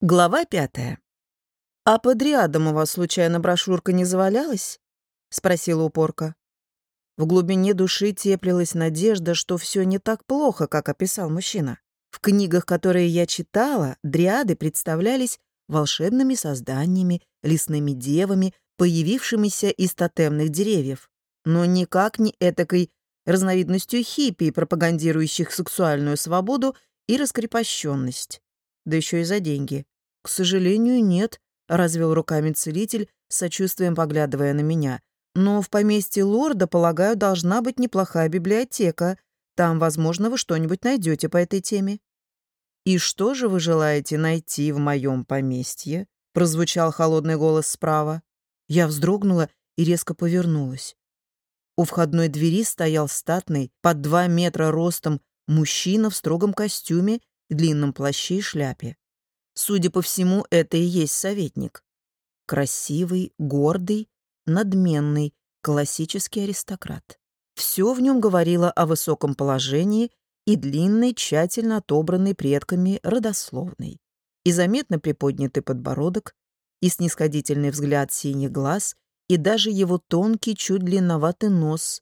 Глава пятая. «А под рядом у вас, случайно, брошюрка не завалялась?» — спросила упорка. В глубине души теплилась надежда, что все не так плохо, как описал мужчина. В книгах, которые я читала, дриады представлялись волшебными созданиями, лесными девами, появившимися из тотемных деревьев, но никак не этакой разновидностью хиппи, пропагандирующих сексуальную свободу и раскрепощенность да еще и за деньги. «К сожалению, нет», — развел руками целитель, сочувствием поглядывая на меня. «Но в поместье лорда, полагаю, должна быть неплохая библиотека. Там, возможно, вы что-нибудь найдете по этой теме». «И что же вы желаете найти в моем поместье?» — прозвучал холодный голос справа. Я вздрогнула и резко повернулась. У входной двери стоял статный, под два метра ростом, мужчина в строгом костюме длинном плаще и шляпе. Судя по всему, это и есть советник. Красивый, гордый, надменный, классический аристократ. Все в нем говорило о высоком положении и длинной, тщательно отобранной предками родословной, и заметно приподнятый подбородок, и снисходительный взгляд синих глаз, и даже его тонкий, чуть длинноватый нос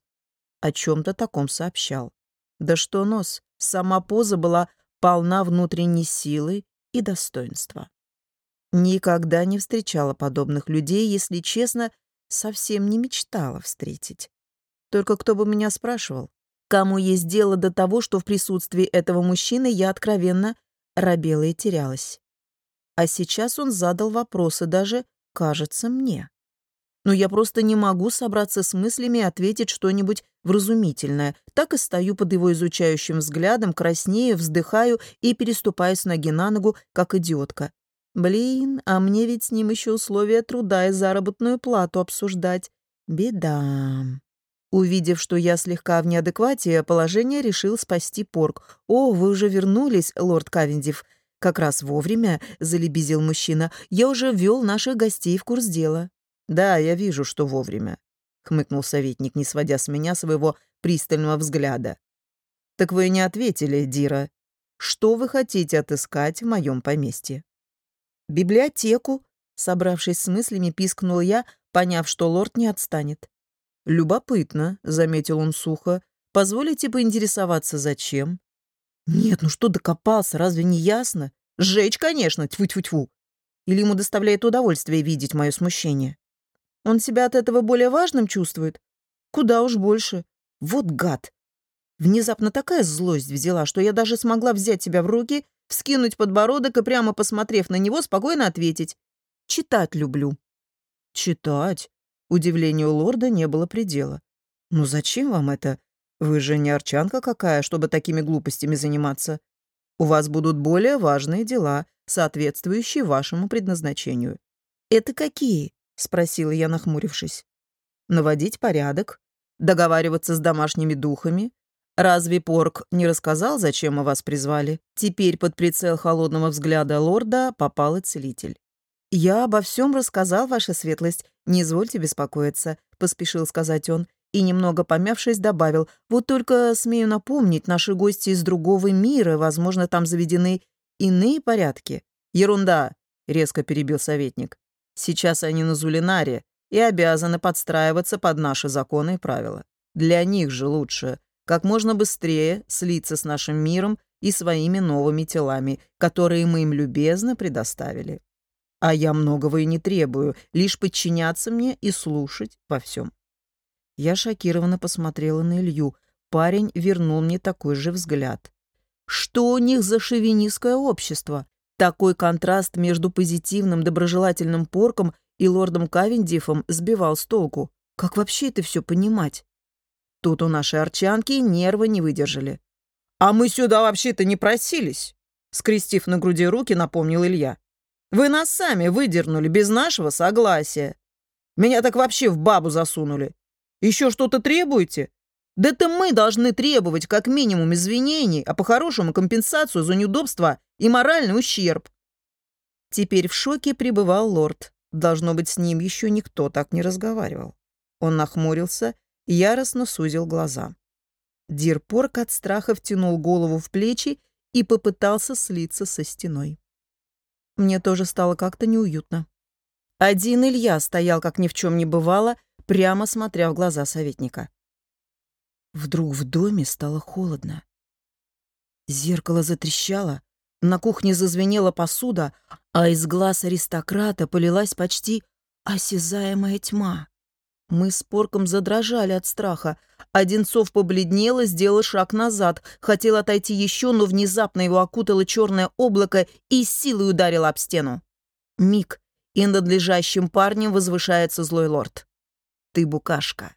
о чем-то таком сообщал. Да что нос, сама поза была полна внутренней силы и достоинства. Никогда не встречала подобных людей, если честно, совсем не мечтала встретить. Только кто бы меня спрашивал, кому есть дело до того, что в присутствии этого мужчины я откровенно робела и терялась. А сейчас он задал вопросы даже, кажется, мне но я просто не могу собраться с мыслями и ответить что-нибудь вразумительное. Так и стою под его изучающим взглядом, краснею, вздыхаю и переступаю с ноги на ногу, как идиотка. Блин, а мне ведь с ним еще условия труда и заработную плату обсуждать. Беда. Увидев, что я слегка в неадеквате, положение решил спасти порк. «О, вы уже вернулись, лорд Кавендив?» «Как раз вовремя», — залебезил мужчина. «Я уже ввел наших гостей в курс дела». «Да, я вижу, что вовремя», — хмыкнул советник, не сводя с меня своего пристального взгляда. «Так вы не ответили, Дира. Что вы хотите отыскать в моем поместье?» «Библиотеку», — собравшись с мыслями, пискнул я, поняв, что лорд не отстанет. «Любопытно», — заметил он сухо. «Позволите поинтересоваться, зачем?» «Нет, ну что докопался, разве не ясно? Сжечь, конечно, тьфу-тьфу-тьфу. Или ему доставляет удовольствие видеть мое смущение?» Он себя от этого более важным чувствует? Куда уж больше. Вот гад. Внезапно такая злость взяла, что я даже смогла взять себя в руки, вскинуть подбородок и, прямо посмотрев на него, спокойно ответить. «Читать люблю». «Читать?» Удивлению лорда не было предела. «Ну зачем вам это? Вы же не арчанка какая, чтобы такими глупостями заниматься. У вас будут более важные дела, соответствующие вашему предназначению». «Это какие?» — спросила я, нахмурившись. «Наводить порядок, договариваться с домашними духами. Разве Порк не рассказал, зачем мы вас призвали?» Теперь под прицел холодного взгляда лорда попал и целитель. «Я обо всем рассказал, ваша светлость, не извольте беспокоиться», — поспешил сказать он, и, немного помявшись, добавил, «Вот только, смею напомнить, наши гости из другого мира, возможно, там заведены иные порядки». «Ерунда», — резко перебил советник. Сейчас они на Зулинаре и обязаны подстраиваться под наши законы и правила. Для них же лучше как можно быстрее слиться с нашим миром и своими новыми телами, которые мы им любезно предоставили. А я многого и не требую, лишь подчиняться мне и слушать во всем. Я шокированно посмотрела на Илью. Парень вернул мне такой же взгляд. Что у них за шовинистское общество? Такой контраст между позитивным, доброжелательным порком и лордом Кавендифом сбивал с толку. Как вообще это все понимать? Тут у нашей арчанки нервы не выдержали. «А мы сюда вообще-то не просились», — скрестив на груди руки, напомнил Илья. «Вы нас сами выдернули без нашего согласия. Меня так вообще в бабу засунули. Еще что-то требуете? Да это мы должны требовать как минимум извинений, а по-хорошему компенсацию за неудобства и моральный ущерб. Теперь в шоке пребывал лорд. Должно быть, с ним еще никто так не разговаривал. Он нахмурился, яростно сузил глаза. Дирпорк от страха втянул голову в плечи и попытался слиться со стеной. Мне тоже стало как-то неуютно. Один Илья стоял, как ни в чем не бывало, прямо смотря в глаза советника. Вдруг в доме стало холодно. Зеркало затрещало, на кухне зазвенела посуда, а из глаз аристократа полилась почти осязаемая тьма. Мы с Порком задрожали от страха. Одинцов побледнел и сделал шаг назад. Хотел отойти еще, но внезапно его окутало черное облако и силой ударило об стену. Миг, и над лежащим парнем возвышается злой лорд. «Ты букашка.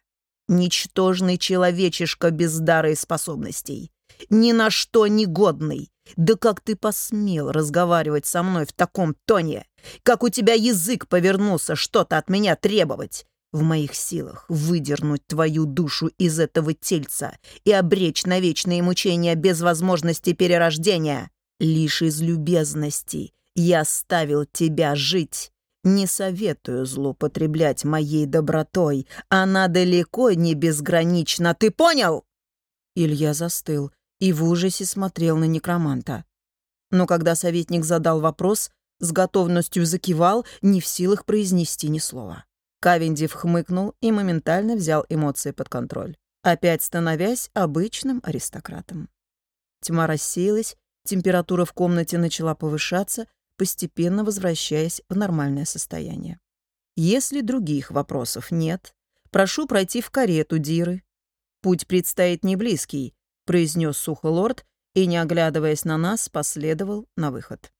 Ничтожный человечишка без дара и способностей. Ни на что не годный. Да как ты посмел разговаривать со мной в таком тоне? Как у тебя язык повернулся что-то от меня требовать? В моих силах выдернуть твою душу из этого тельца и обречь на вечные мучения без возможности перерождения. Лишь из любезности я оставил тебя жить. Не советую злоупотреблять моей добротой. Она далеко не безгранична. Ты понял?» Илья застыл и в ужасе смотрел на некроманта. Но когда советник задал вопрос, с готовностью закивал, не в силах произнести ни слова. Кавендив хмыкнул и моментально взял эмоции под контроль, опять становясь обычным аристократом. Тьма рассеялась, температура в комнате начала повышаться, постепенно возвращаясь в нормальное состояние. Если других вопросов нет, прошу пройти в карету Диры. Путь предстоит не близкий, произнес сухо лорд и, не оглядываясь на нас, последовал на выход.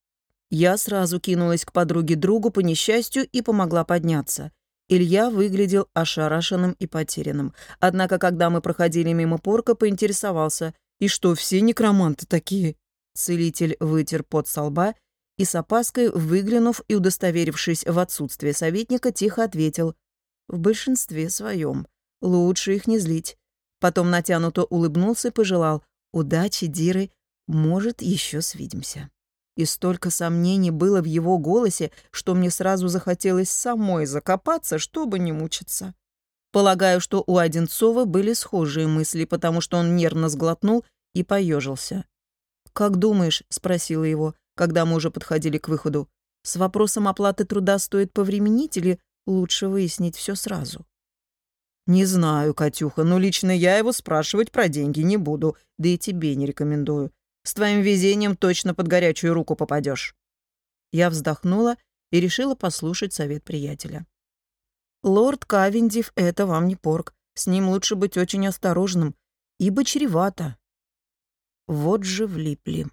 Я сразу кинулась к подруге другу по несчастью и помогла подняться. Илья выглядел ошарашенным и потерянным. Однако, когда мы проходили мимо порка, поинтересовался. «И что, все некроманты такие?» Целитель вытер пот со лба и с опаской, выглянув и удостоверившись в отсутствии советника, тихо ответил. «В большинстве своем. Лучше их не злить». Потом натянуто улыбнулся и пожелал. «Удачи, Диры. Может, еще свидимся». И столько сомнений было в его голосе, что мне сразу захотелось самой закопаться, чтобы не мучиться. Полагаю, что у Одинцова были схожие мысли, потому что он нервно сглотнул и поежился. «Как думаешь?» — спросила его, когда мы уже подходили к выходу. «С вопросом оплаты труда стоит повременить или лучше выяснить все сразу?» «Не знаю, Катюха, но лично я его спрашивать про деньги не буду, да и тебе не рекомендую. С твоим везением точно под горячую руку попадешь. Я вздохнула и решила послушать совет приятеля. «Лорд Кавендив — это вам не порк. С ним лучше быть очень осторожным, ибо чревато». Вот же влипли.